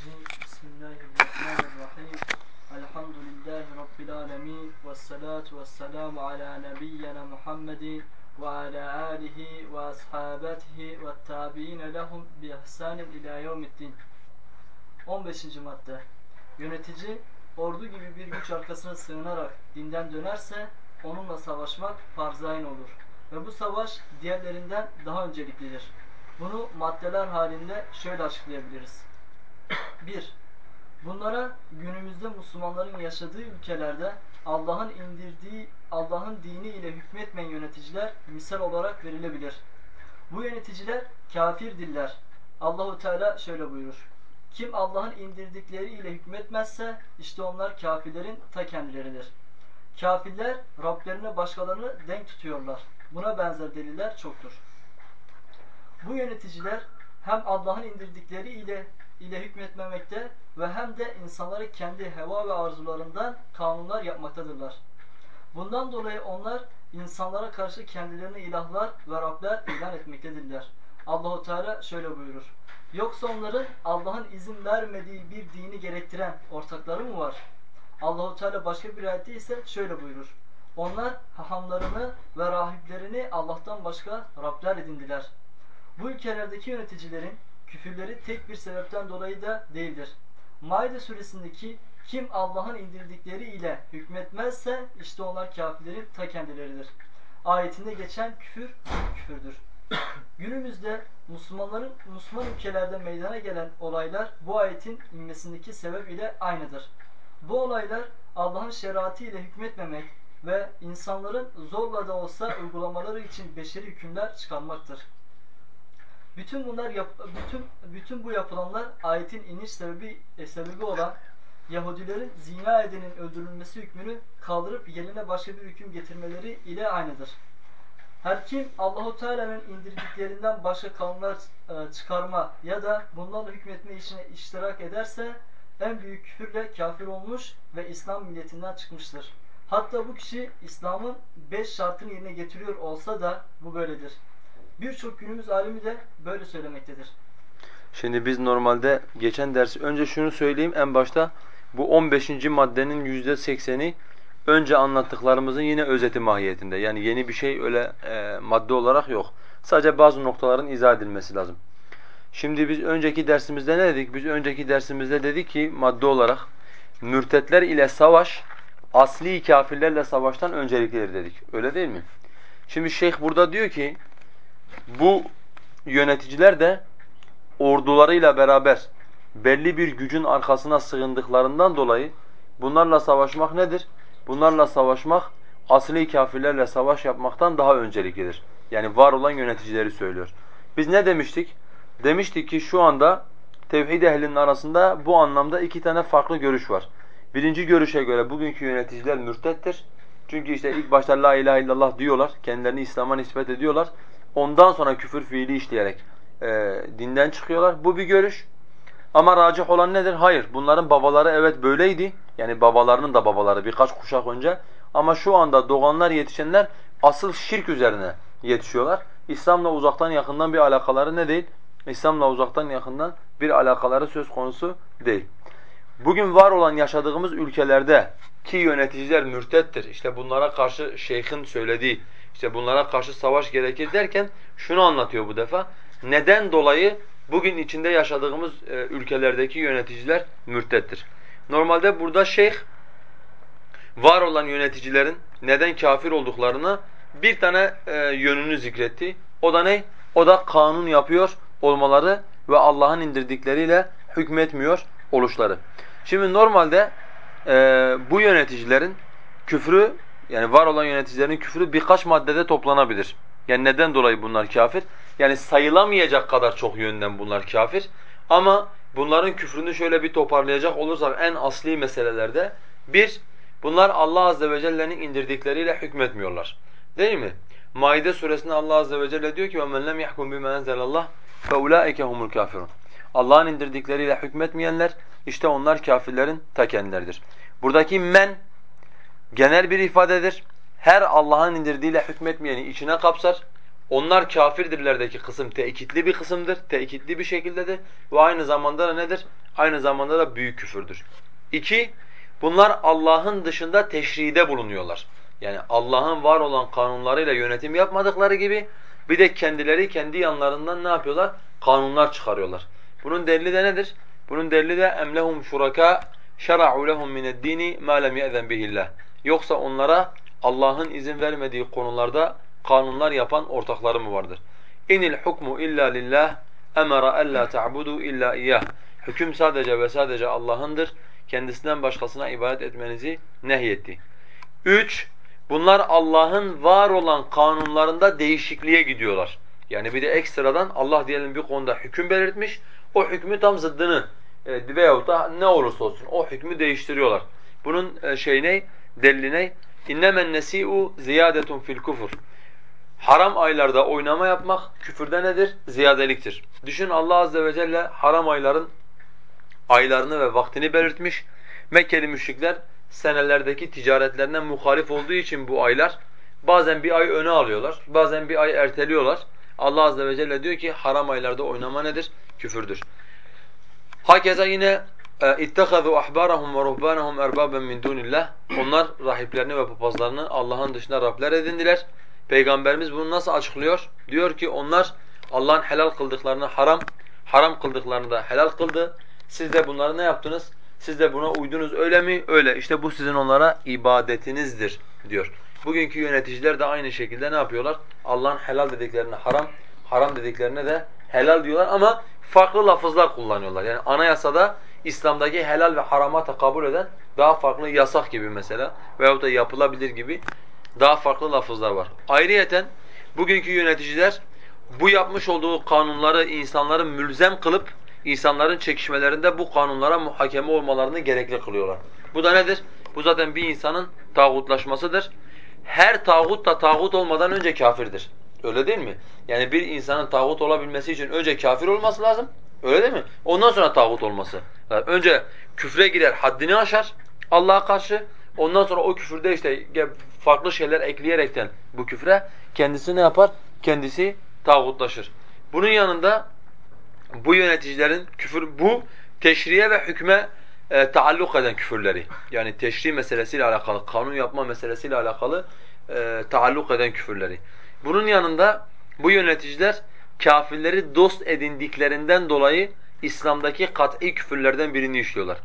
Bismillahirrahmanirrahim. Bismillahirrahmanirrahim. Elhamdülillahi Rabbil alemin. Vessalatu vesselamu ala nebiyyena Muhammedin ve ala alihi ve ashabatihi ve tabiine lehum bi ihsanin ila yevmiddin. 15. madde. Yönetici ordu gibi bir güç arkasına sığınarak dinden dönerse onunla savaşmak farzayn olur. Ve bu savaş diğerlerinden daha önceliklidir. Bunu maddeler halinde şöyle açıklayabiliriz. 1. Bunlara günümüzde Müslümanların yaşadığı ülkelerde Allah'ın indirdiği Allah'ın dini ile hükmetmeyen yöneticiler misal olarak verilebilir. Bu yöneticiler kafir diller. Allahu Teala şöyle buyurur. Kim Allah'ın indirdikleri ile hükmetmezse işte onlar kafirlerin ta kendileridir. Kafirler Rablerine başkalarını denk tutuyorlar. Buna benzer deliller çoktur. Bu yöneticiler hem Allah'ın indirdikleri ile ile hükmetmemekte ve hem de insanları kendi heva ve arzularından kanunlar yapmaktadırlar. Bundan dolayı onlar insanlara karşı kendilerine ilahlar ve Rabler ilan etmektedirler. Allahu Teala şöyle buyurur. Yoksa onların Allah'ın izin vermediği bir dini gerektiren ortakları mı var? Allahu Teala başka bir ayette ise şöyle buyurur. Onlar hahamlarını ve rahiplerini Allah'tan başka Rabler edindiler. Bu ülkelerdeki yöneticilerin küfürleri tek bir sebepten dolayı da değildir. Maide suresindeki kim Allah'ın indirdikleri ile hükmetmezse işte onlar kafirlerin ta kendileridir. Ayetinde geçen küfür küfürdür. Günümüzde Müslümanların Müslüman ülkelerde meydana gelen olaylar bu ayetin inmesindeki sebep ile aynıdır. Bu olaylar Allah'ın şeriatı ile hükmetmemek ve insanların zorla da olsa uygulamaları için beşeri hükümler çıkarmaktır. Bütün bunlar yap, bütün bütün bu yapılanlar ayetin iniş sebebi e, sebebi olan Yahudilerin zina edenin öldürülmesi hükmünü kaldırıp yerine başka bir hüküm getirmeleri ile aynıdır. Her kim Allahu Teala'nın indirdiklerinden başka kanunlar e, çıkarma ya da bunlarla hükmetme işine iştirak ederse en büyük küfürle kafir olmuş ve İslam milletinden çıkmıştır. Hatta bu kişi İslam'ın beş şartını yerine getiriyor olsa da bu böyledir. Birçok günümüz alimi de böyle söylemektedir. Şimdi biz normalde geçen dersi önce şunu söyleyeyim en başta bu 15. maddenin yüzde sekseni önce anlattıklarımızın yine özeti mahiyetinde. Yani yeni bir şey öyle e, madde olarak yok. Sadece bazı noktaların izah edilmesi lazım. Şimdi biz önceki dersimizde ne dedik? Biz önceki dersimizde dedik ki madde olarak mürtetler ile savaş asli kafirlerle savaştan önceliklidir dedik. Öyle değil mi? Şimdi şeyh burada diyor ki bu yöneticiler de ordularıyla beraber belli bir gücün arkasına sığındıklarından dolayı bunlarla savaşmak nedir? Bunlarla savaşmak asli kafirlerle savaş yapmaktan daha önceliklidir. Yani var olan yöneticileri söylüyor. Biz ne demiştik? Demiştik ki şu anda tevhid ehlinin arasında bu anlamda iki tane farklı görüş var. Birinci görüşe göre bugünkü yöneticiler mürtettir. Çünkü işte ilk başta la ilahe illallah diyorlar, kendilerini İslam'a nispet ediyorlar. Ondan sonra küfür fiili işleyerek e, dinden çıkıyorlar. Bu bir görüş. Ama racih olan nedir? Hayır. Bunların babaları evet böyleydi. Yani babalarının da babaları birkaç kuşak önce. Ama şu anda doğanlar, yetişenler asıl şirk üzerine yetişiyorlar. İslam'la uzaktan yakından bir alakaları ne değil? İslam'la uzaktan yakından bir alakaları söz konusu değil. Bugün var olan yaşadığımız ülkelerde ki yöneticiler mürtettir. İşte bunlara karşı şeyhin söylediği, işte bunlara karşı savaş gerekir derken şunu anlatıyor bu defa. Neden dolayı bugün içinde yaşadığımız e, ülkelerdeki yöneticiler mürtettir? Normalde burada şeyh var olan yöneticilerin neden kafir olduklarını bir tane e, yönünü zikretti. O da ne? O da kanun yapıyor olmaları ve Allah'ın indirdikleriyle hükmetmiyor oluşları. Şimdi normalde e, bu yöneticilerin küfrü yani var olan yöneticilerin küfrü birkaç maddede toplanabilir. Yani neden dolayı bunlar kafir? Yani sayılamayacak kadar çok yönden bunlar kafir. Ama bunların küfrünü şöyle bir toparlayacak olursak en asli meselelerde bir, bunlar Allah azze ve celle'nin indirdikleriyle hükmetmiyorlar. Değil mi? Maide suresinde Allah azze ve celle diyor ki وَمَنْ لَمْ يَحْكُمْ بِمَا أَنْزَلَ اللّٰهِ فَاُولَٰئِكَ هُمُ الْكَافِرُونَ Allah'ın indirdikleriyle hükmetmeyenler işte onlar kafirlerin ta kendileridir. Buradaki men genel bir ifadedir. Her Allah'ın indirdiğiyle hükmetmeyeni içine kapsar. Onlar kafirdirlerdeki kısım tekitli bir kısımdır, tekitli bir şekildedir ve aynı zamanda da nedir? Aynı zamanda da büyük küfürdür. İki, bunlar Allah'ın dışında teşride bulunuyorlar. Yani Allah'ın var olan kanunlarıyla yönetim yapmadıkları gibi bir de kendileri kendi yanlarından ne yapıyorlar? Kanunlar çıkarıyorlar. Bunun delili de nedir? Bunun delili de emlehum şuraka şer'u lehum min dini ma lem ye'zen bihillah. Yoksa onlara Allah'ın izin vermediği konularda kanunlar yapan ortakları mı vardır? İnil hukmu illa lillah emara alla ta'budu illa iyyah. Hüküm sadece ve sadece Allah'ındır. Kendisinden başkasına ibadet etmenizi nehyetti. Üç, bunlar Allah'ın var olan kanunlarında değişikliğe gidiyorlar. Yani bir de ekstradan Allah diyelim bir konuda hüküm belirtmiş, o hükmü tam zıddını e, veyahut da ne olursa olsun o hükmü değiştiriyorlar. Bunun e, şey ne? Delili ne? İnnemen nesi'u ziyadetun fil kufur. Haram aylarda oynama yapmak küfürde nedir? Ziyadeliktir. Düşün Allah azze ve celle haram ayların aylarını ve vaktini belirtmiş. Mekkeli müşrikler senelerdeki ticaretlerine muhalif olduğu için bu aylar bazen bir ay öne alıyorlar, bazen bir ay erteliyorlar. Allah azze ve celle diyor ki haram aylarda oynama nedir? Küfürdür. Hakeza yine اِتَّخَذُوا أَحْبَارَهُمْ وَرُهْبَانَهُمْ اَرْبَابًا مِنْ دُونِ اللّٰهِ Onlar rahiplerini ve papazlarını Allah'ın dışında Rabler edindiler. Peygamberimiz bunu nasıl açıklıyor? Diyor ki onlar Allah'ın helal kıldıklarını haram, haram kıldıklarını da helal kıldı. Siz de bunları ne yaptınız? Siz de buna uydunuz öyle mi? Öyle. İşte bu sizin onlara ibadetinizdir diyor. Bugünkü yöneticiler de aynı şekilde ne yapıyorlar? Allah'ın helal dediklerini haram, haram dediklerine de helal diyorlar ama farklı lafızlar kullanıyorlar. Yani anayasada İslam'daki helal ve harama takabül eden daha farklı yasak gibi mesela veyahut da yapılabilir gibi daha farklı lafızlar var. Ayrıyeten bugünkü yöneticiler bu yapmış olduğu kanunları insanların mülzem kılıp insanların çekişmelerinde bu kanunlara muhakeme olmalarını gerekli kılıyorlar. Bu da nedir? Bu zaten bir insanın tağutlaşmasıdır. Her tağut da tağut olmadan önce kafirdir. Öyle değil mi? Yani bir insanın tağut olabilmesi için önce kafir olması lazım. Öyle değil mi? Ondan sonra tağut olması. Önce küfre girer, haddini aşar Allah'a karşı. Ondan sonra o küfürde işte farklı şeyler ekleyerekten bu küfre kendisi ne yapar? Kendisi tağutlaşır. Bunun yanında bu yöneticilerin küfür bu teşriye ve hükme e, taalluk eden küfürleri. Yani teşri meselesiyle alakalı, kanun yapma meselesiyle alakalı e, taalluk eden küfürleri. Bunun yanında bu yöneticiler kafirleri dost edindiklerinden dolayı İslam'daki kat'i küfürlerden birini işliyorlar.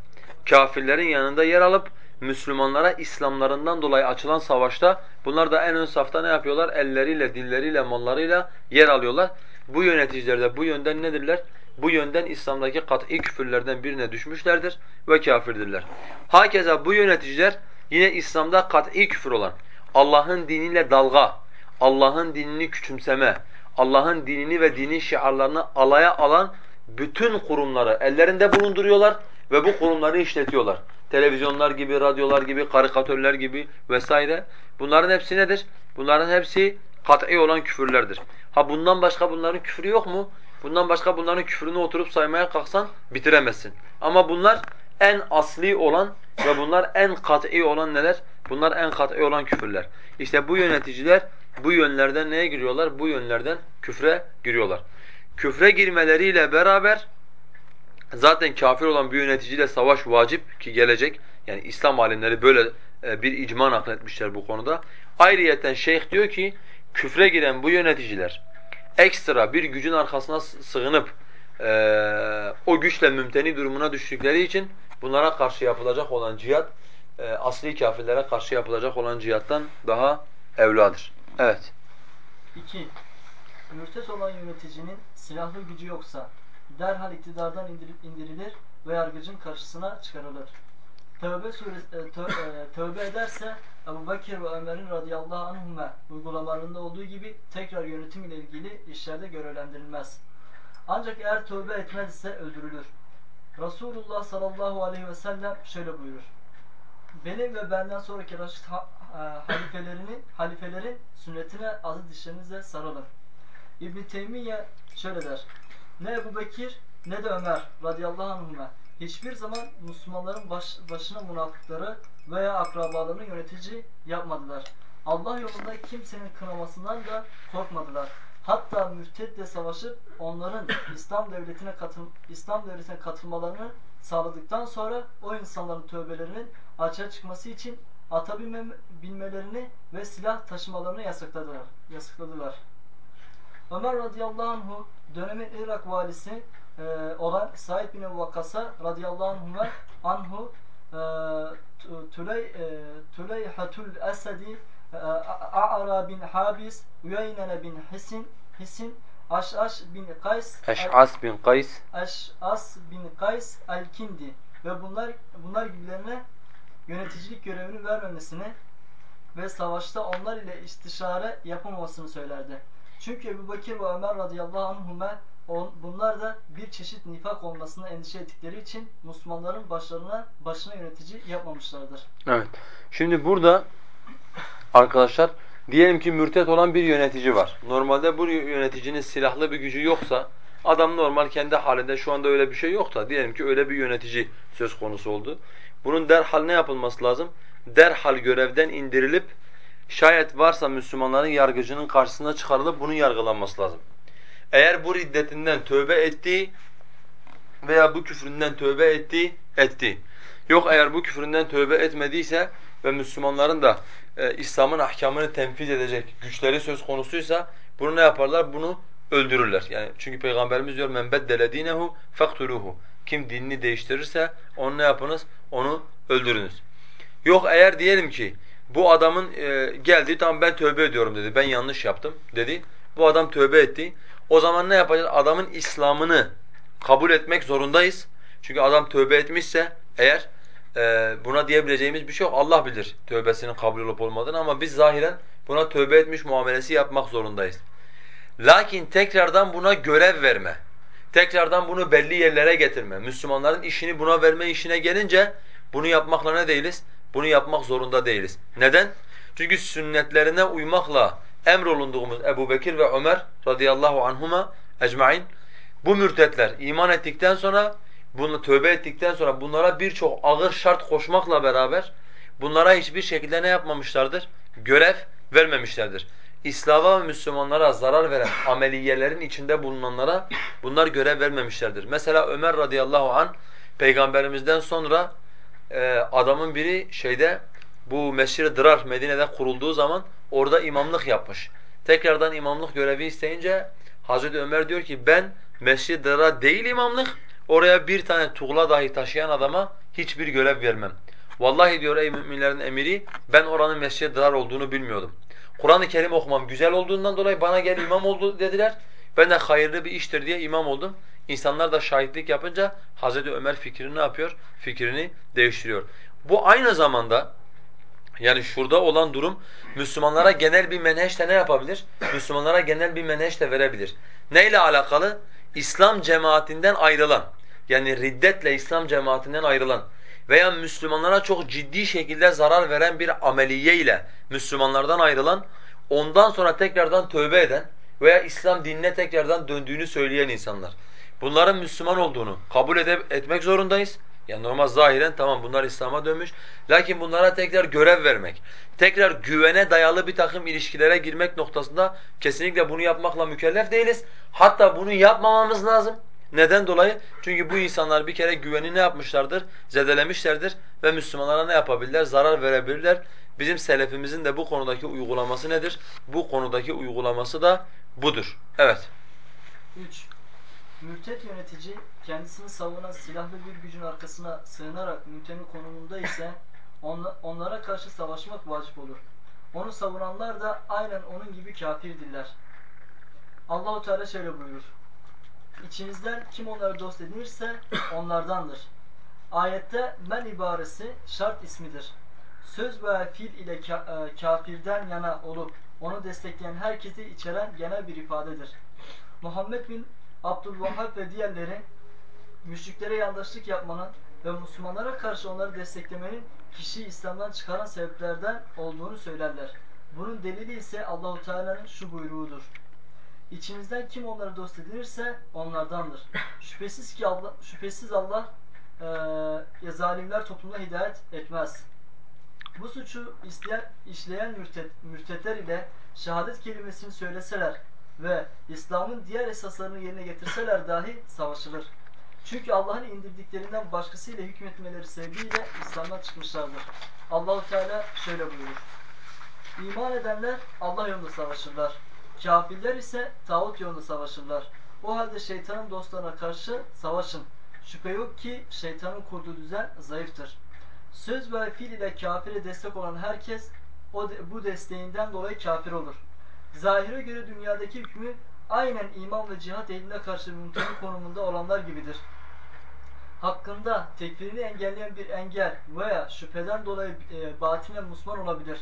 Kafirlerin yanında yer alıp Müslümanlara İslamlarından dolayı açılan savaşta bunlar da en ön safta ne yapıyorlar? Elleriyle, dilleriyle, mallarıyla yer alıyorlar. Bu yöneticiler de bu yönden nedirler? Bu yönden İslam'daki kat'i küfürlerden birine düşmüşlerdir ve kafirdirler. Hakeza bu yöneticiler yine İslam'da kat'i küfür olan, Allah'ın diniyle dalga, Allah'ın dinini küçümseme, Allah'ın dinini ve dinin şiarlarını alaya alan bütün kurumları ellerinde bulunduruyorlar ve bu kurumları işletiyorlar. Televizyonlar gibi, radyolar gibi, karikatürler gibi vesaire. Bunların hepsi nedir? Bunların hepsi kat'i olan küfürlerdir. Ha bundan başka bunların küfrü yok mu? Bundan başka bunların küfrünü oturup saymaya kalksan bitiremezsin. Ama bunlar en asli olan ve bunlar en kat'i olan neler? Bunlar en kat'i olan küfürler. İşte bu yöneticiler bu yönlerden neye giriyorlar? Bu yönlerden küfre giriyorlar. Küfre girmeleriyle beraber zaten kafir olan bir yöneticiyle savaş vacip ki gelecek. Yani İslam alimleri böyle e, bir icma nakletmişler bu konuda. Ayrıyeten şeyh diyor ki küfre giren bu yöneticiler ekstra bir gücün arkasına sığınıp e, o güçle mümteni durumuna düştükleri için bunlara karşı yapılacak olan cihat e, asli kafirlere karşı yapılacak olan cihattan daha evladır. Evet. 2. Mürtet olan yöneticinin silahlı gücü yoksa derhal iktidardan indirilir ve yargıcın karşısına çıkarılır. Tövbe suresi, e, tö, e, tövbe ederse Ebu Bekir ve Ömer'in radıyallahu anhümme uygulamalarında olduğu gibi tekrar yönetim ile ilgili işlerde görevlendirilmez. Ancak eğer tövbe etmezse öldürülür. Resulullah sallallahu aleyhi ve sellem şöyle buyurur. Benim ve benden sonraki Raşid ha, e, halifelerini, halifelerin sünnetine aziz dişlerinizle sarılın. İbn Teymiye şöyle der. Ne Ebu Bekir ne de Ömer radıyallahu anhümme hiçbir zaman Müslümanların baş, başına münafıkları veya akrabalarını yönetici yapmadılar. Allah yolunda kimsenin kınamasından da korkmadılar. Hatta mürtetle savaşıp onların İslam devletine katıl İslam devletine katılmalarını sağladıktan sonra o insanların tövbelerinin açığa çıkması için ata binmelerini ve silah taşımalarını yasakladılar. yasakladılar. Ömer radıyallahu anhu dönemin Irak valisi e, olan Said bin Vakkas'a radıyallahu anhu, anhu e, Tüley, e, Tüleyhatul Esedi e, A'ra bin Habis Üyeynene bin Hisin Hisin Aş'aş bin Kays Eş'as bin Kays Eş'as bin Kays el-Kindi ve bunlar bunlar gibilerine yöneticilik görevini vermemesini ve savaşta onlar ile istişare yapamamasını söylerdi. Çünkü Ebu Bekir ve Ömer radıyallahu anhuma bunlar da bir çeşit nifak olmasını endişe ettikleri için Müslümanların başlarına başına yönetici yapmamışlardır. Evet. Şimdi burada arkadaşlar diyelim ki mürtet olan bir yönetici var. Normalde bu yöneticinin silahlı bir gücü yoksa adam normal kendi halinde şu anda öyle bir şey yok da diyelim ki öyle bir yönetici söz konusu oldu. Bunun derhal ne yapılması lazım? Derhal görevden indirilip şayet varsa Müslümanların yargıcının karşısına çıkarılıp bunun yargılanması lazım. Eğer bu riddetinden tövbe etti veya bu küfründen tövbe etti, etti. Yok eğer bu küfründen tövbe etmediyse ve Müslümanların da e, İslam'ın ahkamını tenfiz edecek güçleri söz konusuysa bunu ne yaparlar? Bunu öldürürler. Yani çünkü Peygamberimiz diyor men beddele dinehu faktuluhu. Kim dinini değiştirirse onu ne yapınız? Onu öldürünüz. Yok eğer diyelim ki bu adamın e, geldi tamam ben tövbe ediyorum dedi. Ben yanlış yaptım dedi. Bu adam tövbe etti. O zaman ne yapacağız? Adamın İslam'ını kabul etmek zorundayız. Çünkü adam tövbe etmişse eğer e, buna diyebileceğimiz bir şey yok. Allah bilir tövbesinin kabul olup olmadığını ama biz zahiren buna tövbe etmiş muamelesi yapmak zorundayız. Lakin tekrardan buna görev verme, tekrardan bunu belli yerlere getirme, Müslümanların işini buna verme işine gelince bunu yapmakla ne değiliz? Bunu yapmak zorunda değiliz. Neden? Çünkü sünnetlerine uymakla emrolunduğumuz Ebu Bekir ve Ömer radıyallahu anhuma ecmain bu mürtetler iman ettikten sonra bunu tövbe ettikten sonra bunlara birçok ağır şart koşmakla beraber bunlara hiçbir şekilde ne yapmamışlardır? Görev vermemişlerdir. İslam'a ve Müslümanlara zarar veren ameliyelerin içinde bulunanlara bunlar görev vermemişlerdir. Mesela Ömer radıyallahu an peygamberimizden sonra e, adamın biri şeyde bu Mescid-i Dırar Medine'de kurulduğu zaman orada imamlık yapmış. Tekrardan imamlık görevi isteyince Hazreti Ömer diyor ki ben Mescid-i Dırar değil imamlık oraya bir tane tuğla dahi taşıyan adama hiçbir görev vermem. Vallahi diyor ey müminlerin emiri ben oranın Mescid-i Dırar olduğunu bilmiyordum. Kur'an-ı Kerim okumam güzel olduğundan dolayı bana gel imam oldu dediler. Ben de hayırlı bir iştir diye imam oldum. İnsanlar da şahitlik yapınca Hazreti Ömer fikrini ne yapıyor? Fikrini değiştiriyor. Bu aynı zamanda yani şurada olan durum Müslümanlara genel bir menheşle ne yapabilir? Müslümanlara genel bir menheşle verebilir. Neyle alakalı? İslam cemaatinden ayrılan yani riddetle İslam cemaatinden ayrılan veya Müslümanlara çok ciddi şekilde zarar veren bir ameliye ile Müslümanlardan ayrılan, ondan sonra tekrardan tövbe eden veya İslam dinine tekrardan döndüğünü söyleyen insanlar. Bunların Müslüman olduğunu kabul edip, etmek zorundayız. Yani normal zahiren tamam bunlar İslam'a dönmüş. Lakin bunlara tekrar görev vermek, tekrar güvene dayalı bir takım ilişkilere girmek noktasında kesinlikle bunu yapmakla mükellef değiliz. Hatta bunu yapmamamız lazım. Neden dolayı? Çünkü bu insanlar bir kere güveni ne yapmışlardır? Zedelemişlerdir ve Müslümanlara ne yapabilirler? Zarar verebilirler. Bizim selefimizin de bu konudaki uygulaması nedir? Bu konudaki uygulaması da budur. Evet. 3. Mürtet yönetici kendisini savunan silahlı bir gücün arkasına sığınarak mümtenin konumunda ise onlara karşı savaşmak vacip olur. Onu savunanlar da aynen onun gibi kafirdirler. Allahu Teala şöyle buyurur. İçinizden kim onları dost edinirse onlardandır. Ayette men ibaresi şart ismidir. Söz veya fiil ile e, kafirden yana olup onu destekleyen herkesi içeren genel bir ifadedir. Muhammed bin Abdülvahhab ve diğerleri müşriklere yandaşlık yapmanın ve Müslümanlara karşı onları desteklemenin kişiyi İslam'dan çıkaran sebeplerden olduğunu söylerler. Bunun delili ise Allahu Teala'nın şu buyruğudur. İçinizden kim onları dost edinirse onlardandır. Şüphesiz ki Allah, şüphesiz Allah e, zalimler toplumuna hidayet etmez. Bu suçu isteyen, işleyen mürtet, mürtetler ile şehadet kelimesini söyleseler ve İslam'ın diğer esaslarını yerine getirseler dahi savaşılır. Çünkü Allah'ın indirdiklerinden başkasıyla hükmetmeleri sebebiyle İslam'dan çıkmışlardır. Allahu Teala şöyle buyurur. İman edenler Allah yolunda savaşırlar. Kafirler ise tağut yolunda savaşırlar. O halde şeytanın dostlarına karşı savaşın. Şüphe yok ki şeytanın kurduğu düzen zayıftır. Söz ve fiil ile kafire destek olan herkes o de, bu desteğinden dolayı kafir olur. Zahire göre dünyadaki hükmü aynen iman ve cihat eline karşı mümkün konumunda olanlar gibidir. Hakkında tekfirini engelleyen bir engel veya şüpheden dolayı e, batine musman olabilir.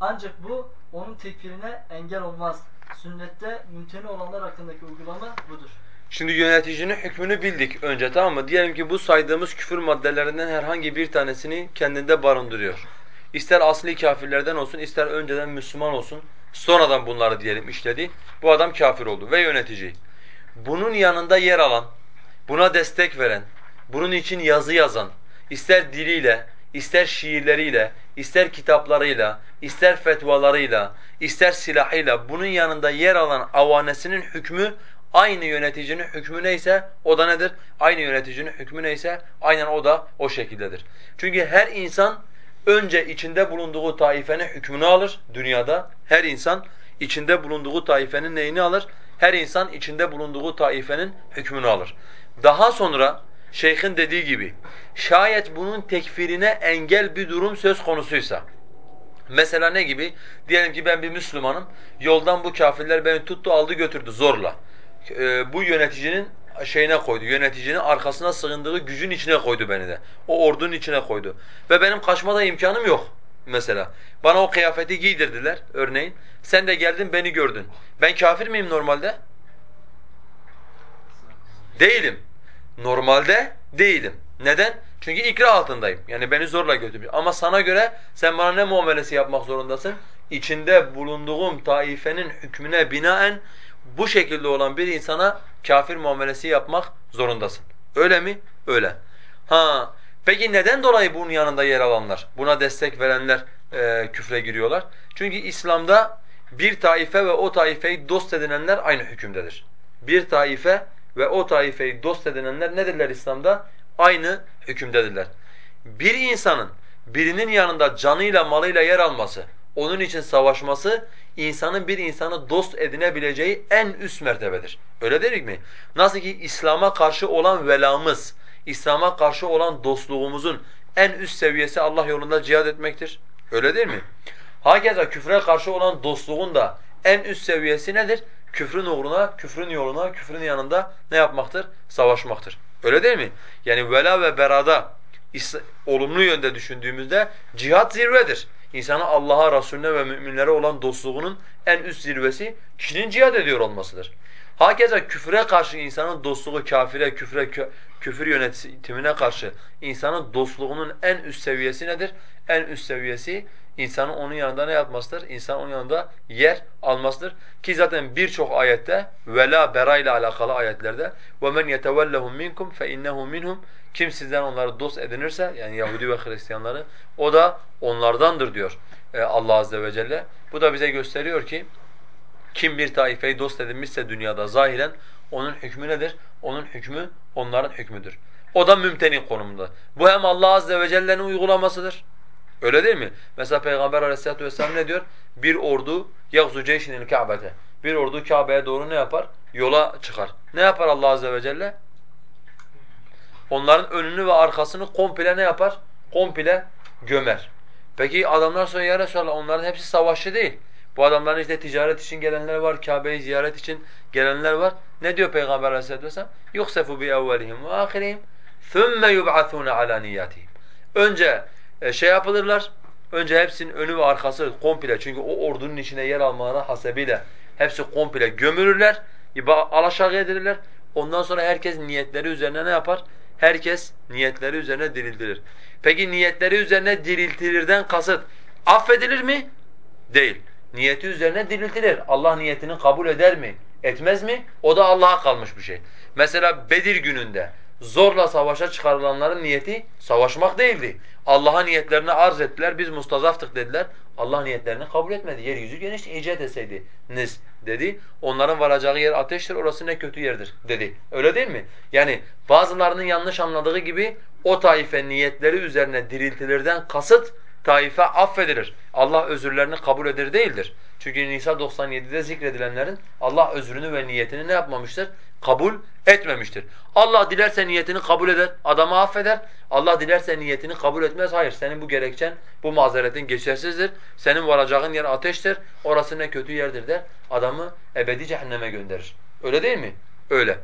Ancak bu onun tekfirine engel olmaz. Sünnette mümteni olanlar hakkındaki uygulama budur. Şimdi yöneticinin hükmünü bildik önce tamam mı? Diyelim ki bu saydığımız küfür maddelerinden herhangi bir tanesini kendinde barındırıyor. İster asli kafirlerden olsun, ister önceden Müslüman olsun, sonradan bunları diyelim işledi. Bu adam kafir oldu ve yönetici. Bunun yanında yer alan, buna destek veren, bunun için yazı yazan, ister diliyle, ister şiirleriyle, ister kitaplarıyla, ister fetvalarıyla, ister silahıyla bunun yanında yer alan avanesinin hükmü aynı yöneticinin hükmü neyse o da nedir? Aynı yöneticinin hükmü neyse aynen o da o şekildedir. Çünkü her insan önce içinde bulunduğu taifenin hükmünü alır dünyada. Her insan içinde bulunduğu taifenin neyini alır? Her insan içinde bulunduğu taifenin hükmünü alır. Daha sonra şeyhin dediği gibi şayet bunun tekfirine engel bir durum söz konusuysa mesela ne gibi? Diyelim ki ben bir Müslümanım. Yoldan bu kafirler beni tuttu aldı götürdü zorla. Ee, bu yöneticinin şeyine koydu. Yöneticinin arkasına sığındığı gücün içine koydu beni de. O ordunun içine koydu. Ve benim kaçmada imkanım yok mesela. Bana o kıyafeti giydirdiler örneğin. Sen de geldin beni gördün. Ben kafir miyim normalde? Değilim. Normalde değilim. Neden? Çünkü ikra altındayım. Yani beni zorla götürmüş. Ama sana göre sen bana ne muamelesi yapmak zorundasın? İçinde bulunduğum taifenin hükmüne binaen bu şekilde olan bir insana kafir muamelesi yapmak zorundasın. Öyle mi? Öyle. Ha, peki neden dolayı bunun yanında yer alanlar, buna destek verenler e, küfre giriyorlar? Çünkü İslam'da bir taife ve o taifeyi dost edinenler aynı hükümdedir. Bir taife ve o taifeyi dost edinenler nedirler İslam'da? Aynı hükümdedirler. Bir insanın birinin yanında canıyla malıyla yer alması, onun için savaşması insanın bir insanı dost edinebileceği en üst mertebedir. Öyle değil mi? Nasıl ki İslam'a karşı olan velamız, İslam'a karşı olan dostluğumuzun en üst seviyesi Allah yolunda cihad etmektir. Öyle değil mi? Hakeza küfre karşı olan dostluğun da en üst seviyesi nedir? Küfrün uğruna, küfrün yoluna, küfrün yanında ne yapmaktır? Savaşmaktır. Öyle değil mi? Yani vela ve berada olumlu yönde düşündüğümüzde cihat zirvedir. İnsanın Allah'a, Resulüne ve müminlere olan dostluğunun en üst zirvesi kişinin cihad ediyor olmasıdır. Hakeza küfre karşı insanın dostluğu kafire, küfre, küfür yönetimine karşı insanın dostluğunun en üst seviyesi nedir? En üst seviyesi insanın onun yanında ne yapmasıdır? İnsan onun yanında yer almasıdır. Ki zaten birçok ayette vela bera ile alakalı ayetlerde وَمَنْ يَتَوَلَّهُمْ مِنْكُمْ فَاِنَّهُ مِنْهُمْ Kim sizden onları dost edinirse yani Yahudi ve Hristiyanları o da onlardandır diyor e, Allah azze ve celle. Bu da bize gösteriyor ki kim bir taifeyi dost edinmişse dünyada zahiren onun hükmü nedir? Onun hükmü onların hükmüdür. O da mümtenin konumunda. Bu hem Allah azze ve celle'nin uygulamasıdır. Öyle değil mi? Mesela Peygamber aleyhissalatu vesselam ne diyor? Bir ordu يَغْزُ جَيْشٍ الْكَعْبَةِ Bir ordu Kabe'ye doğru ne yapar? Yola çıkar. Ne yapar Allah azze ve celle? Onların önünü ve arkasını komple ne yapar? Komple gömer. Peki adamlar sonra ya Resulallah onların hepsi savaşçı değil. Bu adamların işte ticaret için gelenler var, Kabe'yi ziyaret için gelenler var. Ne diyor Peygamber aleyhissalatu vesselam? يُخْسَفُ بِأَوَّلِهِمْ وَآخِرِهِمْ ثُمَّ يُبْعَثُونَ عَلَى نِيَّاتِهِمْ Önce e, şey yapılırlar, önce hepsinin önü ve arkası komple çünkü o ordunun içine yer almaları hasebiyle hepsi komple gömülürler, alaşağı edilirler. Ondan sonra herkes niyetleri üzerine ne yapar? Herkes niyetleri üzerine diriltilir. Peki niyetleri üzerine diriltilirden kasıt affedilir mi? Değil. Niyeti üzerine diriltilir. Allah niyetini kabul eder mi? Etmez mi? O da Allah'a kalmış bir şey. Mesela Bedir gününde zorla savaşa çıkarılanların niyeti savaşmak değildi. Allah'a niyetlerini arz ettiler, biz mustazaftık dediler. Allah niyetlerini kabul etmedi. Yeryüzü geniş, icet etseydiniz dedi. Onların varacağı yer ateştir, orası ne kötü yerdir dedi. Öyle değil mi? Yani bazılarının yanlış anladığı gibi o taife niyetleri üzerine diriltilirden kasıt taife affedilir. Allah özürlerini kabul eder değildir. Çünkü Nisa 97'de zikredilenlerin Allah özrünü ve niyetini ne yapmamıştır? Kabul etmemiştir. Allah dilerse niyetini kabul eder, adamı affeder. Allah dilerse niyetini kabul etmez. Hayır, senin bu gerekçen, bu mazeretin geçersizdir. Senin varacağın yer ateştir. Orası ne kötü yerdir der. Adamı ebedi cehenneme gönderir. Öyle değil mi? Öyle.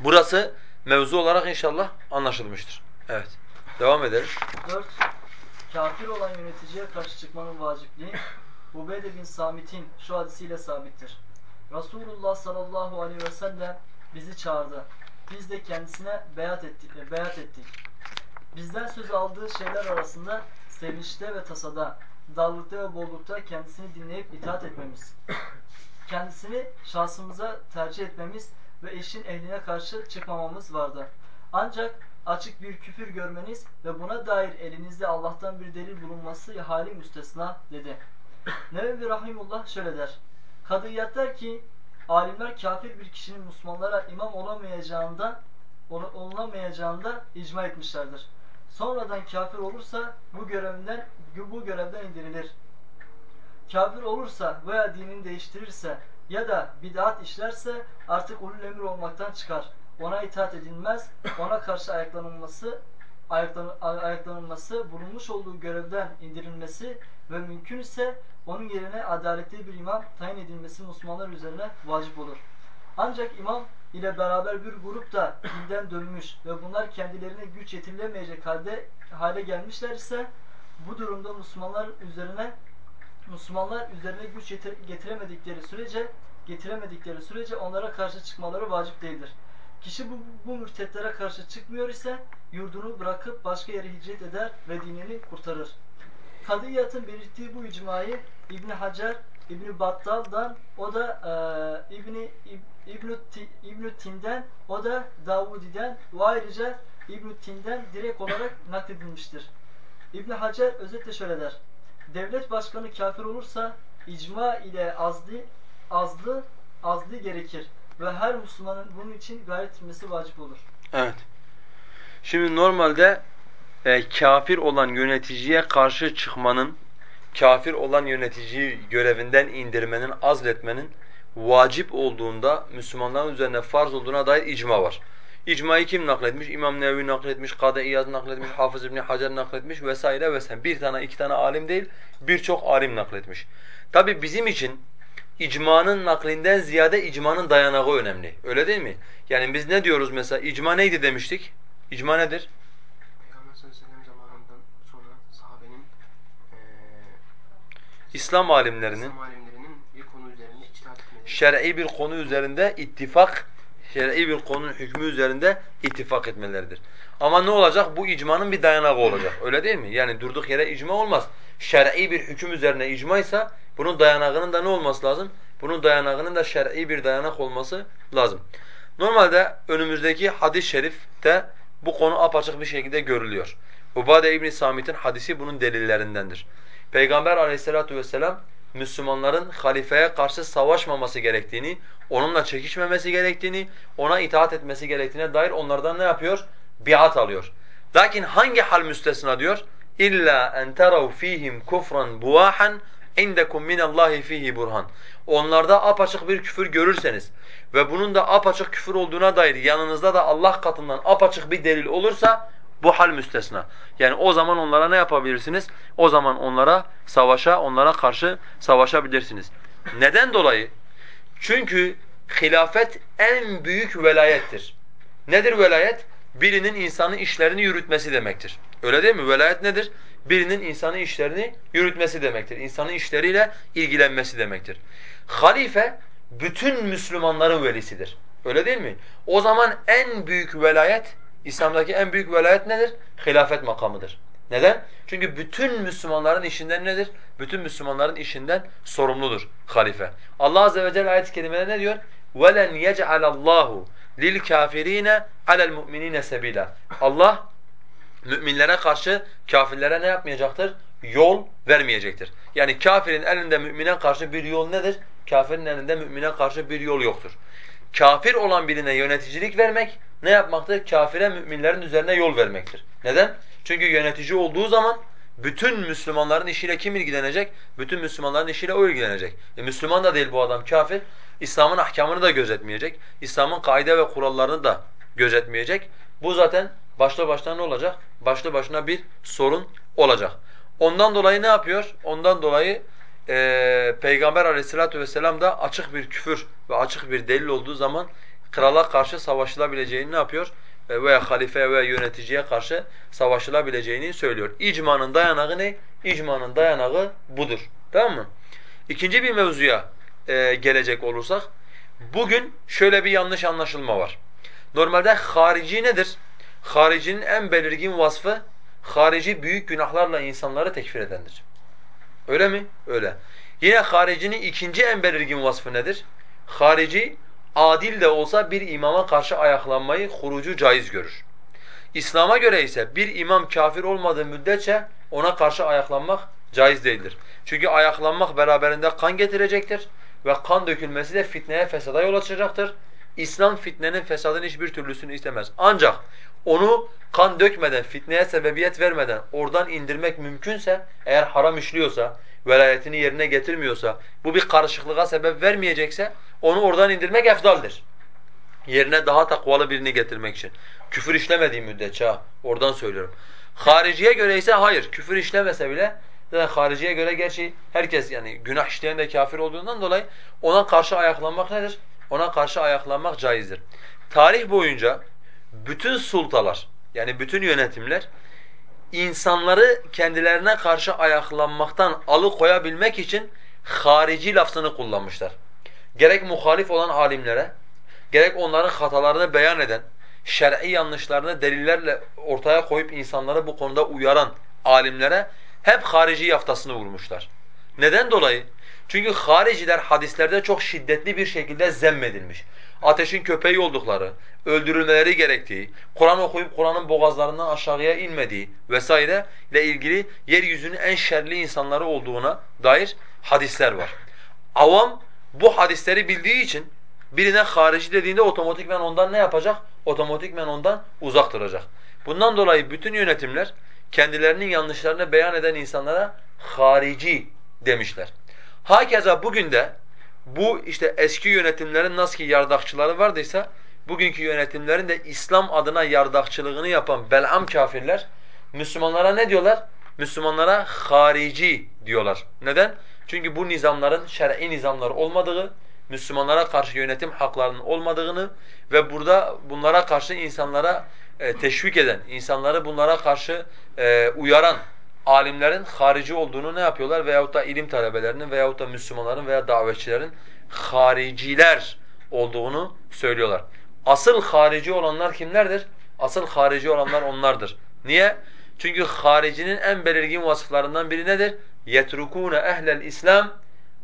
Burası mevzu olarak inşallah anlaşılmıştır. Evet. Devam edelim. 4. Kafir olan yöneticiye karşı çıkmanın vacipliği Ubeyde bin Samit'in şu hadisiyle sabittir. Resulullah sallallahu aleyhi ve sellem bizi çağırdı. Biz de kendisine beyat ettik. e, Beyat ettik. Bizden söz aldığı şeyler arasında sevinçte ve tasada, darlıkta ve bollukta kendisini dinleyip itaat etmemiz. Kendisini şahsımıza tercih etmemiz ve işin ehline karşı çıkmamamız vardı. Ancak açık bir küfür görmeniz ve buna dair elinizde Allah'tan bir delil bulunması hali müstesna dedi. Nevevi Rahimullah şöyle der. Kadıyat der ki alimler kafir bir kişinin Müslümanlara imam olamayacağında olunamayacağında icma etmişlerdir. Sonradan kafir olursa bu görevinden bu görevden indirilir. Kafir olursa veya dinini değiştirirse ya da bid'at işlerse artık ulul emir olmaktan çıkar. Ona itaat edilmez, ona karşı ayaklanılması, ayaklan, ayaklanılması, bulunmuş olduğu görevden indirilmesi ve mümkün ise onun yerine adaletli bir imam tayin edilmesi Müslümanlar üzerine vacip olur. Ancak imam ile beraber bir grup da dinden dönmüş ve bunlar kendilerine güç yetirilemeyecek halde hale gelmişlerse bu durumda Müslümanlar üzerine Müslümanlar üzerine güç getiremedikleri sürece getiremedikleri sürece onlara karşı çıkmaları vacip değildir. Kişi bu, bu mürtetlere karşı çıkmıyor ise yurdunu bırakıp başka yere hicret eder ve dinini kurtarır. Kadıyat'ın belirttiği bu icmayı İbn Hacer, İbn Battal'dan, o da e, İbn İbn İbn Tin'den, o da Davudi'den ve ayrıca İbn Tin'den direkt olarak nakledilmiştir. İbn Hacer özetle şöyle der. Devlet başkanı kafir olursa icma ile azli azlı azli gerekir ve her Müslümanın bunun için gayret etmesi vacip olur. Evet. Şimdi normalde e, kafir olan yöneticiye karşı çıkmanın, kafir olan yöneticiyi görevinden indirmenin, azletmenin vacip olduğunda Müslümanların üzerine farz olduğuna dair icma var. İcmayı kim nakletmiş? İmam Nevevi nakletmiş, Kadı İyaz nakletmiş, Hafız İbn Hacer nakletmiş vesaire vesaire. Bir tane, iki tane alim değil, birçok alim nakletmiş. Tabi bizim için icmanın naklinden ziyade icmanın dayanağı önemli. Öyle değil mi? Yani biz ne diyoruz mesela? İcma neydi demiştik? İcma nedir? Peygamber sallallahu aleyhi ve sellem zamanından sonra sahabenin eee İslam alimlerinin İslam alimlerinin bir konu üzerinde içtihat etmeleri. şer'i bir konu üzerinde ittifak, şer'i bir konunun hükmü üzerinde ittifak etmeleridir. Ama ne olacak? Bu icmanın bir dayanağı olacak. Öyle değil mi? Yani durduk yere icma olmaz. Şer'i bir hüküm üzerine icmaysa bunun dayanağının da ne olması lazım? Bunun dayanağının da şer'i bir dayanak olması lazım. Normalde önümüzdeki hadis-i şerifte bu konu apaçık bir şekilde görülüyor. Ubade İbn Samit'in hadisi bunun delillerindendir. Peygamber Aleyhissalatu vesselam Müslümanların halifeye karşı savaşmaması gerektiğini, onunla çekişmemesi gerektiğini, ona itaat etmesi gerektiğine dair onlardan ne yapıyor? Biat alıyor. Lakin hangi hal müstesna diyor? İlla en terav fihim kufran buahan indekum minallahi fihi burhan. Onlarda apaçık bir küfür görürseniz ve bunun da apaçık küfür olduğuna dair yanınızda da Allah katından apaçık bir delil olursa bu hal müstesna. Yani o zaman onlara ne yapabilirsiniz? O zaman onlara savaşa, onlara karşı savaşabilirsiniz. Neden dolayı? Çünkü hilafet en büyük velayettir. Nedir velayet? Birinin insanın işlerini yürütmesi demektir. Öyle değil mi? Velayet nedir? Birinin insanın işlerini yürütmesi demektir. İnsanın işleriyle ilgilenmesi demektir. Halife bütün Müslümanların velisidir. Öyle değil mi? O zaman en büyük velayet, İslam'daki en büyük velayet nedir? Hilafet makamıdır. Neden? Çünkü bütün Müslümanların işinden nedir? Bütün Müslümanların işinden sorumludur halife. Allah azze ve celle ayet-i kerimede ne diyor? وَلَنْ يَجْعَلَ اللّٰهُ lil kafirine alel mu'minine sebila. Allah müminlere karşı kafirlere ne yapmayacaktır? Yol vermeyecektir. Yani kafirin elinde mümine karşı bir yol nedir? Kafirin elinde mümine karşı bir yol yoktur. Kafir olan birine yöneticilik vermek ne yapmaktır? Kafire müminlerin üzerine yol vermektir. Neden? Çünkü yönetici olduğu zaman bütün Müslümanların işiyle kim ilgilenecek? Bütün Müslümanların işiyle o ilgilenecek. E Müslüman da değil bu adam kafir. İslam'ın ahkamını da gözetmeyecek. İslam'ın kaide ve kurallarını da gözetmeyecek. Bu zaten başlı başına ne olacak? Başlı başına bir sorun olacak. Ondan dolayı ne yapıyor? Ondan dolayı e, Peygamber aleyhissalatu vesselam da açık bir küfür ve açık bir delil olduğu zaman krala karşı savaşılabileceğini ne yapıyor? E, veya halife veya yöneticiye karşı savaşılabileceğini söylüyor. İcmanın dayanağı ne? İcmanın dayanağı budur. Tamam mı? İkinci bir mevzuya e, gelecek olursak, bugün şöyle bir yanlış anlaşılma var. Normalde harici nedir? Haricinin en belirgin vasfı, harici büyük günahlarla insanları tekfir edendir. Öyle mi? Öyle. Yine haricinin ikinci en belirgin vasfı nedir? Harici, adil de olsa bir imama karşı ayaklanmayı, hurucu caiz görür. İslam'a göre ise bir imam kafir olmadığı müddetçe ona karşı ayaklanmak caiz değildir. Çünkü ayaklanmak beraberinde kan getirecektir ve kan dökülmesi de fitneye, fesada yol açacaktır. İslam fitnenin, fesadın hiçbir türlüsünü istemez. Ancak onu kan dökmeden, fitneye sebebiyet vermeden oradan indirmek mümkünse, eğer haram işliyorsa, velayetini yerine getirmiyorsa, bu bir karışıklığa sebep vermeyecekse onu oradan indirmek efdaldir. Yerine daha takvalı birini getirmek için. Küfür işlemediği müddetçe oradan söylüyorum. Hariciye göre ise hayır, küfür işlemese bile Zaten hariciye göre gerçi herkes yani günah işleyen de kafir olduğundan dolayı ona karşı ayaklanmak nedir? Ona karşı ayaklanmak caizdir. Tarih boyunca bütün sultalar yani bütün yönetimler insanları kendilerine karşı ayaklanmaktan alıkoyabilmek için harici lafzını kullanmışlar. Gerek muhalif olan alimlere, gerek onların hatalarını beyan eden, şer'i yanlışlarını delillerle ortaya koyup insanları bu konuda uyaran alimlere hep harici yaftasını vurmuşlar. Neden dolayı? Çünkü hariciler hadislerde çok şiddetli bir şekilde zemmedilmiş. Ateşin köpeği oldukları, öldürülmeleri gerektiği, Kur'an okuyup Kur'an'ın boğazlarından aşağıya inmediği vesaire ile ilgili yeryüzünün en şerli insanları olduğuna dair hadisler var. Avam bu hadisleri bildiği için birine harici dediğinde otomatikmen ondan ne yapacak? Otomatikmen ondan uzak duracak. Bundan dolayı bütün yönetimler kendilerinin yanlışlarını beyan eden insanlara harici demişler. Hakeza bugün de bu işte eski yönetimlerin nasıl ki yardakçıları vardıysa bugünkü yönetimlerin de İslam adına yardakçılığını yapan belam kafirler Müslümanlara ne diyorlar? Müslümanlara harici diyorlar. Neden? Çünkü bu nizamların şer'i nizamlar olmadığı, Müslümanlara karşı yönetim haklarının olmadığını ve burada bunlara karşı insanlara e, teşvik eden, insanları bunlara karşı e, uyaran alimlerin harici olduğunu ne yapıyorlar? Veyahut da ilim talebelerinin veyahut da Müslümanların veya davetçilerin hariciler olduğunu söylüyorlar. Asıl harici olanlar kimlerdir? Asıl harici olanlar onlardır. Niye? Çünkü haricinin en belirgin vasıflarından biri nedir? يَتْرُكُونَ اَهْلَ الْاِسْلَامِ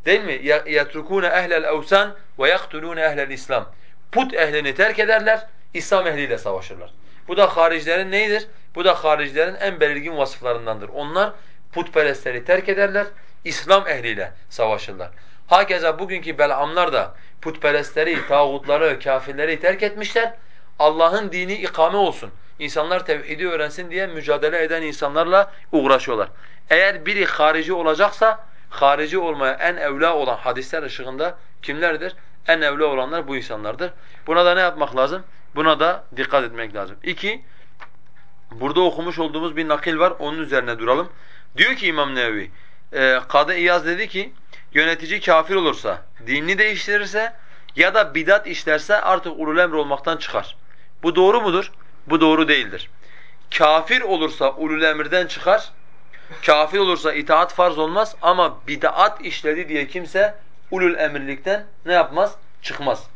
Değil mi? يَتْرُكُونَ اَهْلَ الْاَوْسَانِ وَيَقْتُلُونَ اَهْلَ الْاِسْلَامِ Put ehlini terk ederler, İslam ehliyle savaşırlar. Bu da haricilerin neyidir? Bu da haricilerin en belirgin vasıflarındandır. Onlar putperestleri terk ederler, İslam ehliyle savaşırlar. Hakeza bugünkü belamlar da putperestleri, tağutları, kafirleri terk etmişler. Allah'ın dini ikame olsun, insanlar tevhidi öğrensin diye mücadele eden insanlarla uğraşıyorlar. Eğer biri harici olacaksa, harici olmaya en evla olan hadisler ışığında kimlerdir? En evla olanlar bu insanlardır. Buna da ne yapmak lazım? Buna da dikkat etmek lazım. İki, burada okumuş olduğumuz bir nakil var, onun üzerine duralım. Diyor ki İmam Nevevi, e, Kadı İyaz dedi ki, yönetici kafir olursa, dinini değiştirirse ya da bidat işlerse artık ulul emr olmaktan çıkar. Bu doğru mudur? Bu doğru değildir. Kafir olursa ulul emirden çıkar, kafir olursa itaat farz olmaz ama bid'at işledi diye kimse ulul emirlikten ne yapmaz? Çıkmaz.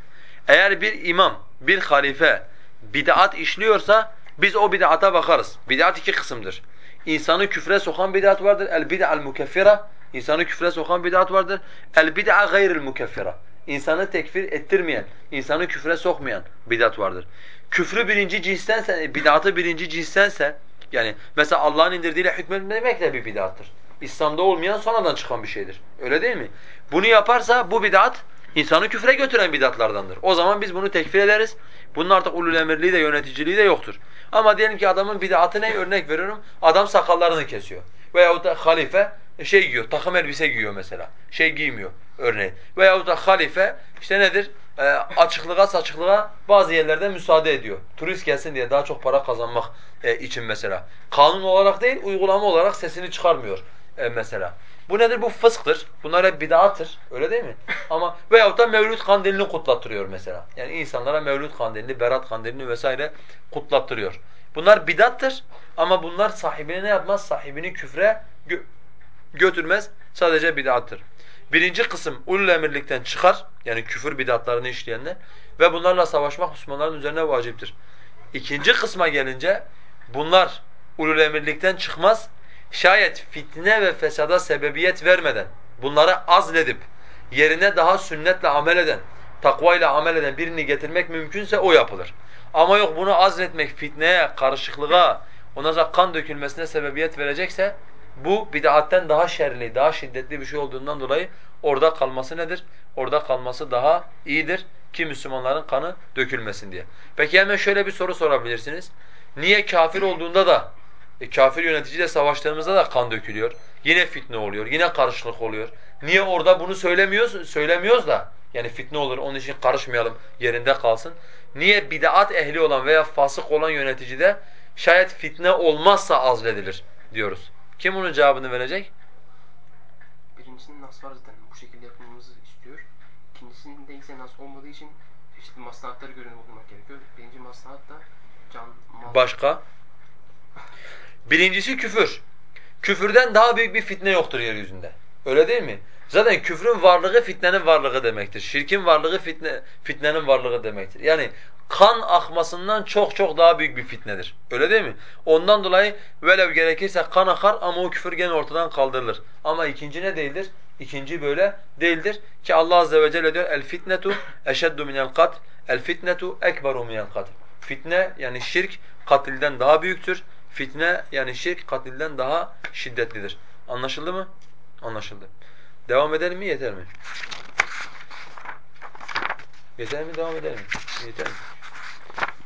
Eğer bir imam, bir halife bid'at işliyorsa biz o bid'ata bakarız. Bid'at iki kısımdır. İnsanı küfre sokan bid'at vardır. El bid'al mukeffira. İnsanı küfre sokan bid'at vardır. El bid'a gayril mukeffira. insanı tekfir ettirmeyen, insanı küfre sokmayan bidat vardır. Küfrü birinci cinstense, bidatı birinci cinstense, yani mesela Allah'ın indirdiğiyle hükmetmemek de bir bidattır. İslam'da olmayan sonradan çıkan bir şeydir. Öyle değil mi? Bunu yaparsa bu bidat insanı küfre götüren bidatlardandır. O zaman biz bunu tekfir ederiz. Bunun artık ulul emirliği de yöneticiliği de yoktur. Ama diyelim ki adamın bidatı ne? Örnek veriyorum. Adam sakallarını kesiyor. Veyahut da halife şey giyiyor, takım elbise giyiyor mesela. Şey giymiyor örneğin. Veyahut da halife işte nedir? E, açıklığa saçıklığa bazı yerlerde müsaade ediyor. Turist gelsin diye daha çok para kazanmak e, için mesela. Kanun olarak değil, uygulama olarak sesini çıkarmıyor e, mesela. Bu nedir? Bu fısktır. Bunlar hep bid'attır. Öyle değil mi? Ama veyahut da Mevlüt kandilini kutlattırıyor mesela. Yani insanlara Mevlüt kandilini, Berat kandilini vesaire kutlattırıyor. Bunlar bid'attır ama bunlar sahibini ne yapmaz? Sahibini küfre götürmez. Sadece bid'attır. Birinci kısım ulul emirlikten çıkar. Yani küfür bid'atlarını işleyenler ve bunlarla savaşmak Müslümanların üzerine vaciptir. İkinci kısma gelince bunlar ulul emirlikten çıkmaz. Şayet fitne ve fesada sebebiyet vermeden bunları azledip yerine daha sünnetle amel eden, takvayla amel eden birini getirmek mümkünse o yapılır. Ama yok bunu azletmek fitneye, karışıklığa, ondan sonra kan dökülmesine sebebiyet verecekse bu bid'atten daha şerli, daha şiddetli bir şey olduğundan dolayı orada kalması nedir? Orada kalması daha iyidir ki Müslümanların kanı dökülmesin diye. Peki hemen şöyle bir soru sorabilirsiniz. Niye kafir olduğunda da, e, kafir yöneticiyle savaştığımızda da kan dökülüyor? Yine fitne oluyor, yine karışıklık oluyor. Niye orada bunu söylemiyoruz, söylemiyoruz da yani fitne olur onun için karışmayalım yerinde kalsın. Niye bid'at ehli olan veya fasık olan yöneticide şayet fitne olmazsa azledilir diyoruz. Kim bunun cevabını verecek? Birincisinin nas var zaten bu şekilde yapmamızı istiyor. İkincisinde ise nas olmadığı için çeşitli maslahatları göre bulmak gerekiyor. Birinci maslahat da can, mal, Başka? Birincisi küfür. Küfürden daha büyük bir fitne yoktur yeryüzünde. Öyle değil mi? Zaten küfrün varlığı fitnenin varlığı demektir. Şirkin varlığı fitne fitnenin varlığı demektir. Yani kan akmasından çok çok daha büyük bir fitnedir. Öyle değil mi? Ondan dolayı velev gerekirse kan akar ama o küfür gene ortadan kaldırılır. Ama ikinci ne değildir? İkinci böyle değildir ki Allah azze ve celle diyor el fitnetu eşeddu minel kat el fitnetu ekberu minel kat. Fitne yani şirk katilden daha büyüktür. Fitne yani şirk katilden daha şiddetlidir. Anlaşıldı mı? Anlaşıldı. Devam edelim mi yeter mi? Yeter mi devam edelim mi? Yeter mi?